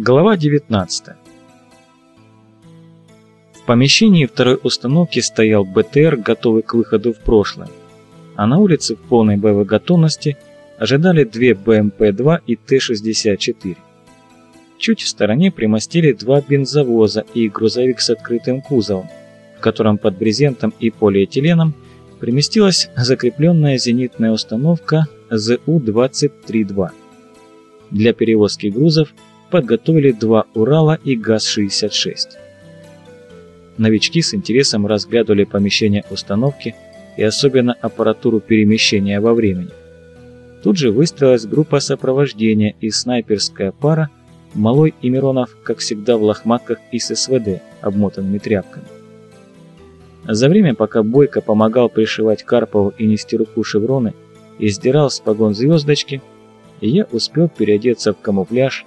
Глава 19 В помещении второй установки стоял БТР, готовый к выходу в прошлое, а на улице в полной боевой готовности ожидали две БМП-2 и Т-64. Чуть в стороне примостили два бензовоза и грузовик с открытым кузовом, в котором под брезентом и полиэтиленом приместилась закрепленная зенитная установка ЗУ-23-2. Для перевозки грузов подготовили два Урала и ГАЗ-66. Новички с интересом разглядывали помещение установки и особенно аппаратуру перемещения во времени. Тут же выстроилась группа сопровождения и снайперская пара, Малой и Миронов, как всегда, в лохматках и с СВД, обмотанными тряпками. За время, пока Бойко помогал пришивать Карпову и Нестеруку шевроны и сдирал с погон звездочки, я успел переодеться в камуфляж,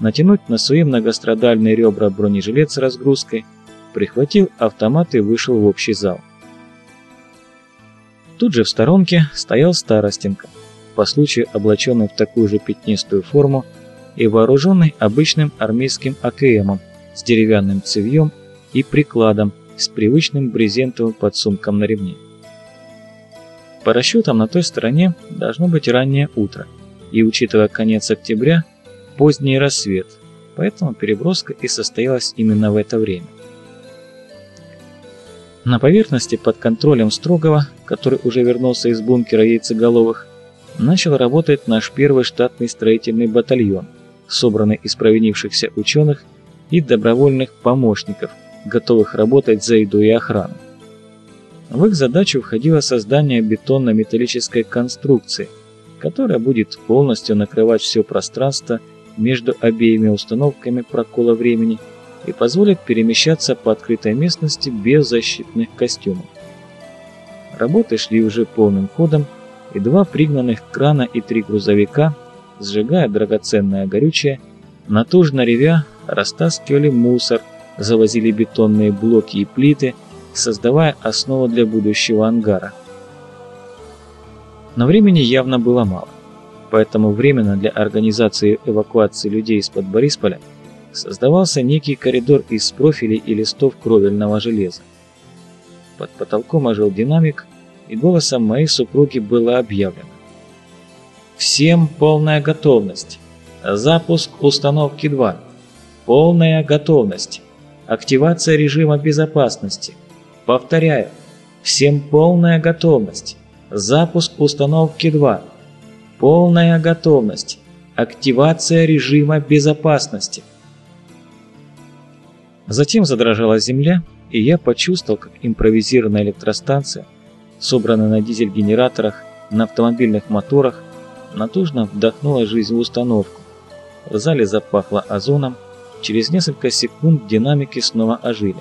натянуть на свои многострадальные ребра бронежилет с разгрузкой, прихватил автомат и вышел в общий зал. Тут же в сторонке стоял Старостенко, по случаю облаченный в такую же пятнистую форму и вооруженный обычным армейским АКМом с деревянным цевьем и прикладом, с привычным брезентовым подсумком на ремне. По расчетам на той стороне должно быть раннее утро, и учитывая конец октября, поздний рассвет, поэтому переброска и состоялась именно в это время. На поверхности под контролем Строгова, который уже вернулся из бункера яйцеголовых, начал работать наш первый штатный строительный батальон, собранный из провинившихся ученых и добровольных помощников – готовых работать за еду и охрану. В их задачу входило создание бетонно-металлической конструкции, которая будет полностью накрывать все пространство между обеими установками прокола времени и позволит перемещаться по открытой местности без защитных костюмов. Работы шли уже полным ходом, и два пригнанных крана и три грузовика, сжигая драгоценное горючее, натужно ревя, растаскивали мусор, завозили бетонные блоки и плиты, создавая основу для будущего ангара. Но времени явно было мало, поэтому временно для организации эвакуации людей из-под Борисполя создавался некий коридор из профилей и листов кровельного железа. Под потолком ожил динамик, и голосом моей супруги было объявлено. «Всем полная готовность! Запуск установки 2! Полная готовность!» Активация режима безопасности. Повторяю, всем полная готовность. Запуск установки 2. Полная готовность. Активация режима безопасности. Затем задрожала земля, и я почувствовал, как импровизированная электростанция, собранная на дизель-генераторах, на автомобильных моторах, натужно вдохнула жизнь в установку. В зале запахло озоном, Через несколько секунд динамики снова ожили.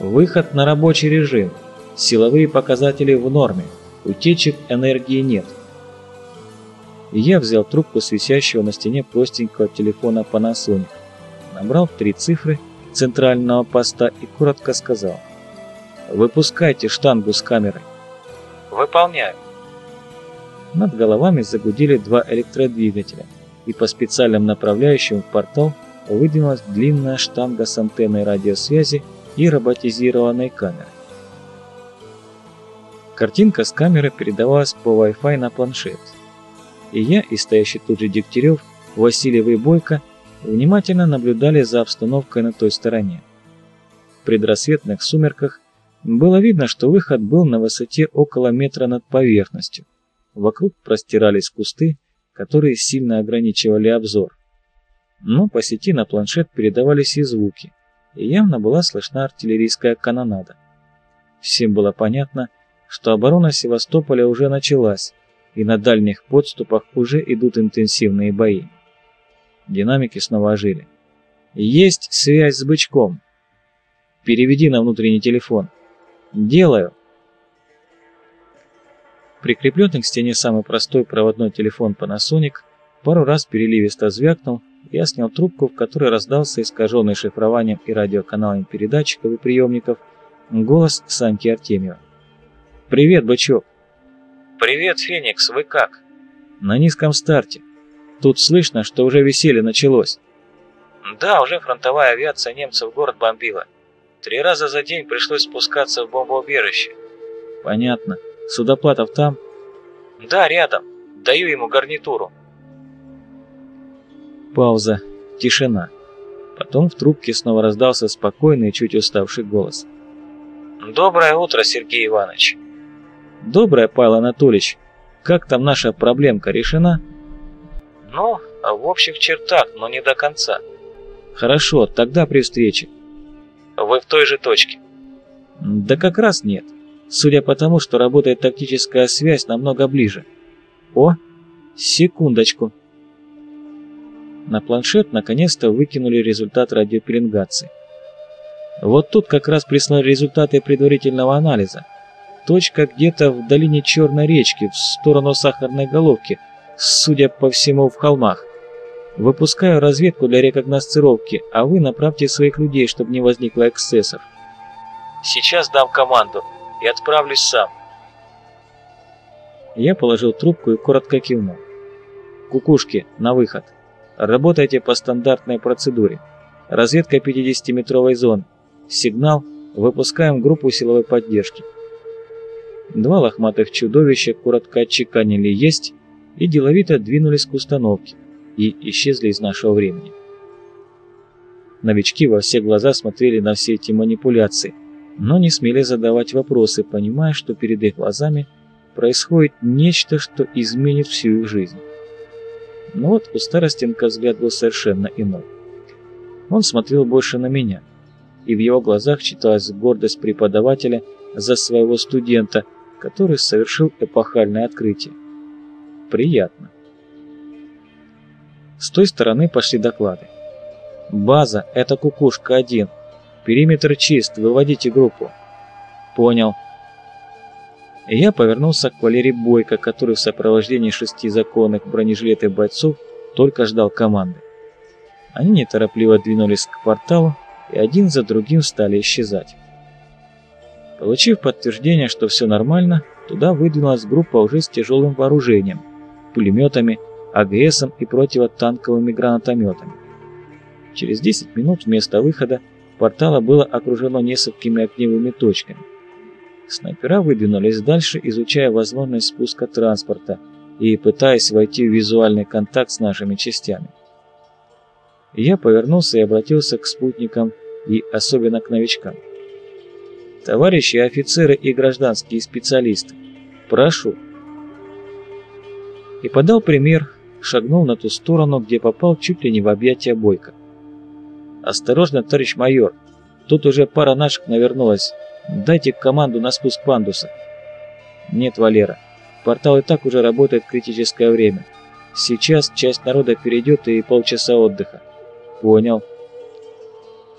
Выход на рабочий режим. Силовые показатели в норме. Утечек энергии нет. Я взял трубку с висящего на стене простенького телефона Panasonic, набрал три цифры центрального поста и коротко сказал «Выпускайте штангу с камерой». «Выполняю». Над головами загудели два электродвигателя, и по специальным направляющим в портал выдвинулась длинная штанга с антенной радиосвязи и роботизированной камерой. Картинка с камеры передавалась по Wi-Fi на планшет. И я, и стоящий тут же Дегтярев, Васильев и Бойко внимательно наблюдали за обстановкой на той стороне. В предрассветных сумерках было видно, что выход был на высоте около метра над поверхностью. Вокруг простирались кусты, которые сильно ограничивали обзор но по сети на планшет передавались и звуки, и явно была слышна артиллерийская канонада. Всем было понятно, что оборона Севастополя уже началась, и на дальних подступах уже идут интенсивные бои. Динамики снова ожили. «Есть связь с бычком!» «Переведи на внутренний телефон!» «Делаю!» Прикрепленный к стене самый простой проводной телефон Panasonic пару раз переливисто звякнул, я снял трубку, в которой раздался искаженный шифрованием и радиоканалами передатчиков и приемников голос Саньки Артемьева. «Привет, бычок!» «Привет, Феникс, вы как?» «На низком старте. Тут слышно, что уже веселье началось». Да, уже фронтовая авиация немцев город бомбила. Три раза за день пришлось спускаться в бомбоубежище. Понятно. Судоплатов там? Да, рядом. Даю ему гарнитуру. Пауза. Тишина. Потом в трубке снова раздался спокойный чуть уставший голос. «Доброе утро, Сергей Иванович!» «Доброе, Павел Анатольевич! Как там наша проблемка решена?» «Ну, в общих чертах, но не до конца». «Хорошо, тогда при встрече». «Вы в той же точке?» «Да как раз нет. Судя по тому, что работает тактическая связь намного ближе». «О, секундочку!» На планшет наконец-то выкинули результат радиопеленгации. Вот тут как раз прислали результаты предварительного анализа. Точка где-то в долине Черной речки, в сторону Сахарной головки, судя по всему в холмах. Выпускаю разведку для рекогносцировки, а вы направьте своих людей, чтобы не возникло эксцессов. Сейчас дам команду и отправлюсь сам. Я положил трубку и коротко кивнул. Кукушки, на выход. Работайте по стандартной процедуре. Разведка 50-метровой зоны. Сигнал. Выпускаем группу силовой поддержки. Два лохматых чудовища коротко отчеканили «Есть» и деловито двинулись к установке и исчезли из нашего времени. Новички во все глаза смотрели на все эти манипуляции, но не смели задавать вопросы, понимая, что перед их глазами происходит нечто, что изменит всю их жизнь. Но вот у Старостенко взгляд был совершенно иной. Он смотрел больше на меня, и в его глазах читалась гордость преподавателя за своего студента, который совершил эпохальное открытие. Приятно. С той стороны пошли доклады. «База — это кукушка-1. Периметр чист, выводите группу». «Понял», я повернулся к Валерий Бойко, который в сопровождении шести законных бронежилетов бойцов только ждал команды. Они неторопливо двинулись к порталу и один за другим стали исчезать. Получив подтверждение, что все нормально, туда выдвинулась группа уже с тяжелым вооружением, пулеметами, АГСом и противотанковыми гранатометами. Через 10 минут вместо выхода портала было окружено несколькими огневыми точками. Снайпера выдвинулись дальше, изучая возможность спуска транспорта и пытаясь войти в визуальный контакт с нашими частями. Я повернулся и обратился к спутникам и особенно к новичкам. Товарищи офицеры и гражданские специалисты, прошу. И подал пример, шагнул на ту сторону, где попал чуть ли не в объятия Бойко. «Осторожно, товарищ майор, тут уже пара наших навернулась, Дайте команду на спуск пандуса. Нет, Валера. Портал и так уже работает критическое время. Сейчас часть народа перейдет и полчаса отдыха. Понял.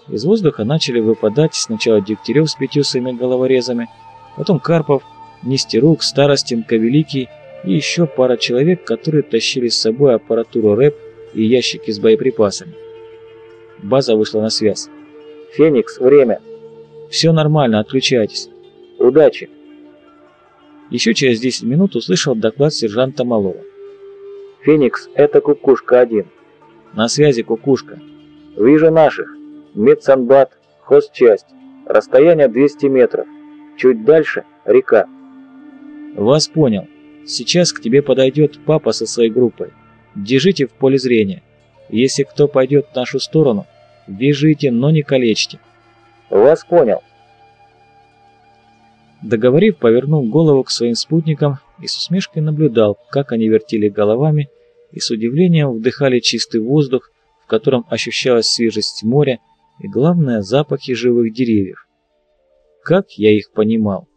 Из воздуха начали выпадать сначала Дегтярев с пятью своими головорезами, потом Карпов, Нестерук, Старостенко, Великий и еще пара человек, которые тащили с собой аппаратуру РЭП и ящики с боеприпасами. База вышла на связь. «Феникс, время!» Все нормально, отключайтесь. Удачи. Еще через 10 минут услышал доклад сержанта Малова. «Феникс, это Кукушка-1». «На связи, Кукушка». «Вижу наших. Медсанбат, хозчасть. Расстояние 200 метров. Чуть дальше — река». «Вас понял. Сейчас к тебе подойдет папа со своей группой. Держите в поле зрения. Если кто пойдет в нашу сторону, вяжите, но не калечьте. Вас понял. Договорив, повернул голову к своим спутникам и с усмешкой наблюдал, как они вертели головами и с удивлением вдыхали чистый воздух, в котором ощущалась свежесть моря и, главное, запахи живых деревьев. Как я их понимал.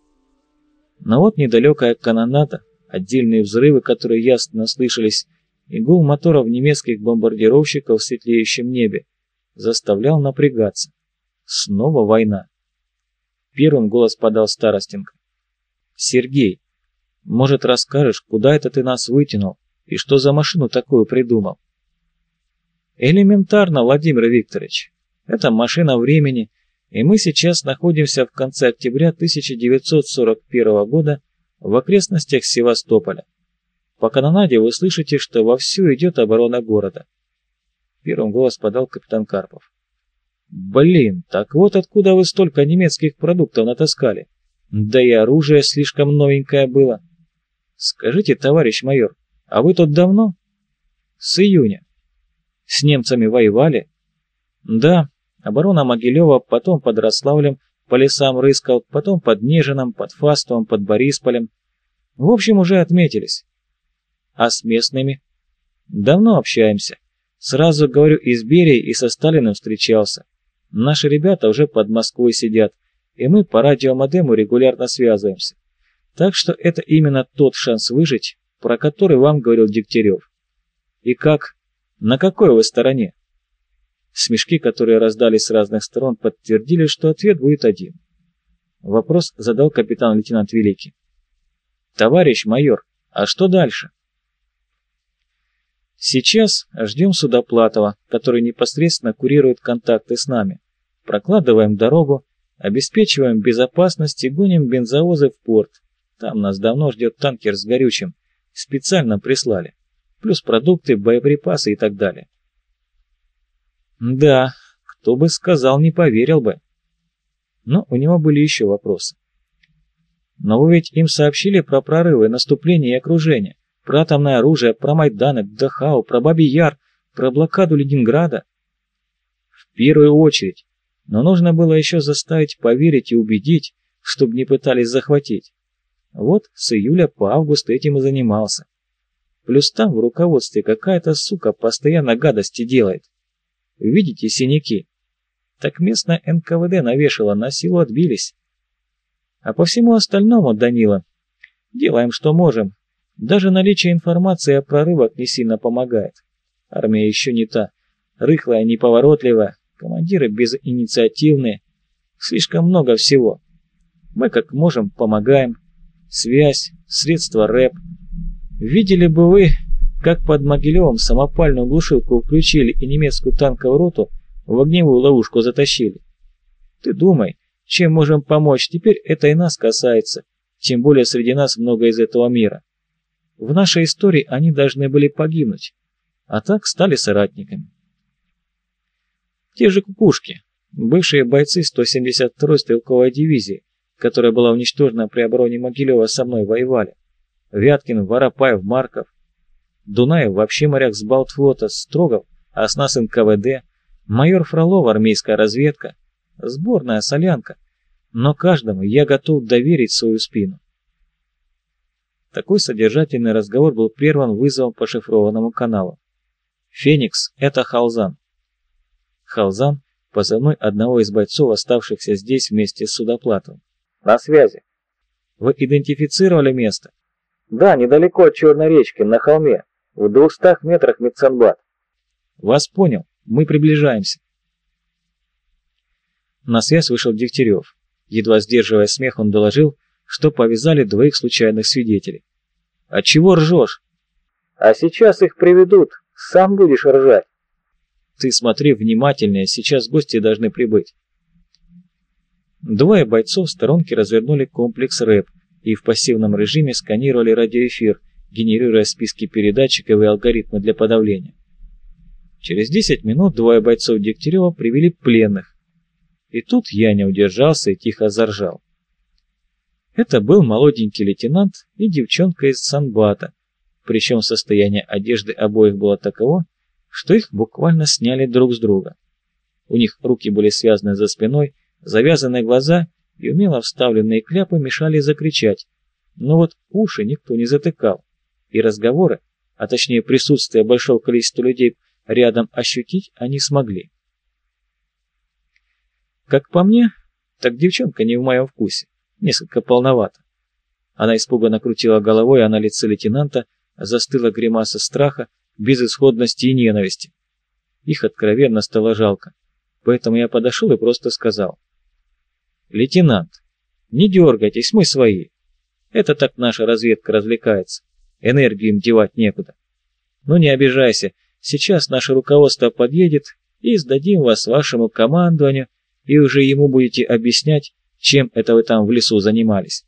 Но вот недалекая каноната, отдельные взрывы, которые ясно слышались, и гул моторов немецких бомбардировщиков в светлеющем небе, заставлял напрягаться. Снова война. Первым голос подал Старостенко. «Сергей, может, расскажешь, куда это ты нас вытянул и что за машину такую придумал?» «Элементарно, Владимир Викторович. Это машина времени, и мы сейчас находимся в конце октября 1941 года в окрестностях Севастополя. По канонаде вы слышите, что вовсю идет оборона города. Первым голос подал капитан Карпов. Блин, так вот откуда вы столько немецких продуктов натаскали. Да и оружие слишком новенькое было. Скажите, товарищ майор, а вы тут давно? С июня. С немцами воевали? Да, оборона Могилева, потом под Рославлем, по лесам рыскал, потом под Нежином, под Фастовым, под Борисполем. В общем, уже отметились. А с местными? Давно общаемся. Сразу говорю, и с Берией, и со Сталиным встречался. Наши ребята уже под Москвой сидят, и мы по радиомодему регулярно связываемся. Так что это именно тот шанс выжить, про который вам говорил Дегтярев. И как? На какой вы стороне? Смешки, которые раздались с разных сторон, подтвердили, что ответ будет один. Вопрос задал капитан-лейтенант Великий. «Товарищ майор, а что дальше?» Сейчас ждем Судоплатова, который непосредственно курирует контакты с нами. Прокладываем дорогу, обеспечиваем безопасность и гоним бензовозы в порт. Там нас давно ждет танкер с горючим. Специально прислали. Плюс продукты, боеприпасы и так далее. Да, кто бы сказал, не поверил бы. Но у него были еще вопросы. Но вы ведь им сообщили про прорывы, наступление и окружение про атомное оружие, про Майданок, Дахау, про Бабий Яр, про блокаду Ленинграда. В первую очередь, но нужно было еще заставить поверить и убедить, чтобы не пытались захватить. Вот с июля по август этим и занимался. Плюс там в руководстве какая-то сука постоянно гадости делает. Видите синяки? Так местная НКВД навешала, на силу отбились. А по всему остальному, Данила, делаем, что можем, даже наличие информации о прорывах не сильно помогает. Армия еще не та. Рыхлая, неповоротливая, командиры безинициативные. Слишком много всего. Мы как можем помогаем. Связь, средства рэп. Видели бы вы, как под Могилевым самопальную глушилку включили и немецкую танковую роту в огневую ловушку затащили. Ты думай, чем можем помочь, теперь это и нас касается, тем более среди нас много из этого мира. В нашей истории они должны были погибнуть, а так стали соратниками. Те же кукушки, бывшие бойцы 172-й стрелковой дивизии, которая была уничтожена при обороне Могилева, со мной воевали. Вяткин, Воропаев, Марков. Дунаев вообще моряк с Балтфлота, Строгов, а с нас НКВД, майор Фролов, армейская разведка, сборная солянка. Но каждому я готов доверить свою спину. Такой содержательный разговор был прерван вызовом по шифрованному каналу. «Феникс, это Халзан». Халзан – позывной одного из бойцов, оставшихся здесь вместе с Судоплатовым. «На связи». «Вы идентифицировали место?» «Да, недалеко от Черной речки, на холме, в двухстах метрах Меценбат». «Вас понял. Мы приближаемся». На связь вышел Дегтярев. Едва сдерживая смех, он доложил, что повязали двоих случайных свидетелей. «А чего ржешь?» «А сейчас их приведут, сам будешь ржать». «Ты смотри внимательнее, сейчас гости должны прибыть». Двое бойцов в сторонке развернули комплекс РЭП и в пассивном режиме сканировали радиоэфир, генерируя списки передатчиков и алгоритмы для подавления. Через 10 минут двое бойцов Дегтярева привели пленных. И тут я не удержался и тихо заржал. Это был молоденький лейтенант и девчонка из Санбата, причем состояние одежды обоих было таково, что их буквально сняли друг с друга. У них руки были связаны за спиной, завязанные глаза и умело вставленные кляпы мешали закричать, но вот уши никто не затыкал, и разговоры, а точнее присутствие большого количества людей рядом ощутить они смогли. Как по мне, так девчонка не в моем вкусе несколько полновато. Она испуганно крутила головой, а на лице лейтенанта застыла гримаса страха, безысходности и ненависти. Их откровенно стало жалко, поэтому я подошел и просто сказал. «Лейтенант, не дергайтесь, мы свои. Это так наша разведка развлекается, энергию им девать некуда. Но не обижайся, сейчас наше руководство подъедет и сдадим вас вашему командованию, и уже ему будете объяснять, чем это вы там в лесу занимались?